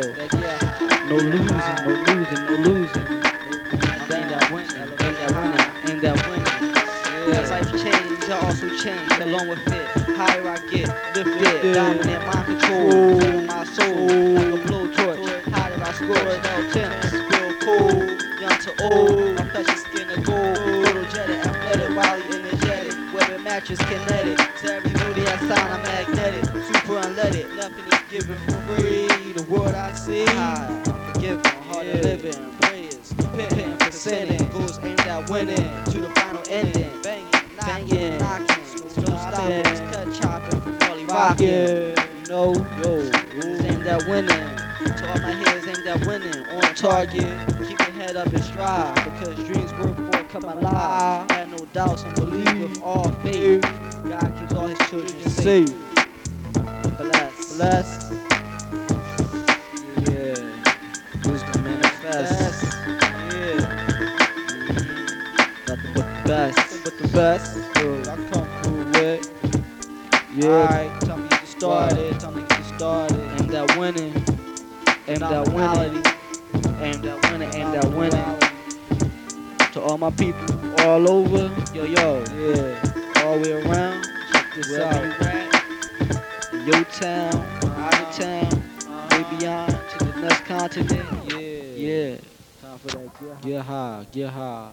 go. No losing, no losing, no losing. Ain't that winning, ain't that winning, ain't that winning. Yeah. Life changes, I also change along with it. Higher I get, lift it, dominant mind control, in my soul, like a blowtorch. Higher I scorch, no tense, feel cold, young to old. My touch your skin of gold, photogenic, athletic, wildly energetic. Weapon matches kinetic, to every beauty I sign, I'm magnetic, super unleaded, nothing is given for free. The world I see, high, forgiven, hard of living, prayers, repenting for sinning. Goals aimed at winning to the final ending. Banging, banging, knocking, no stopping, cut chopping from Molly rocking. You know, yo, it's aimed at winning. To all my heads aimed at winning. On target, keep your head up and strive because dreams work for come alive. Had no doubts and believe with all faith. God keeps all His children safe. Bless, bless. Best. But the best. I come through with. Yeah. Alright, tell me get started. Tell me get started. Aim that winning. Aim that winning. Aim that winning. Aim that winning. To all my people all over. Yo, yo. Yeah. All the way around. Check this Wherever out. you at, In your town, out of town, way uh-huh. beyond to the next continent. Yeah. Yeah. Time for that. Get high. Get high.